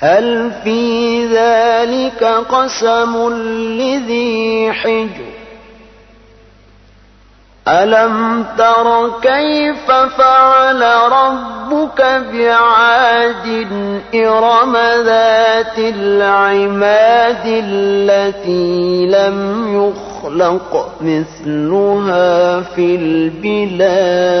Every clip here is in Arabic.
هل في ذلك قسم لذي حجر؟ ألم تر كيف فعل ربك بعاد إرم ذات العماد التي لم يخلق مثلها في البلاد؟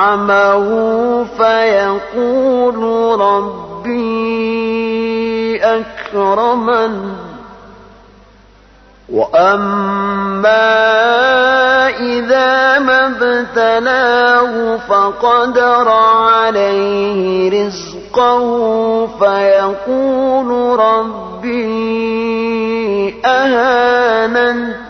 نعمه فيقول ربي أكرمن. وأما إذا ما ابتلاه فقدر عليه رزقه فيقول ربي أهانن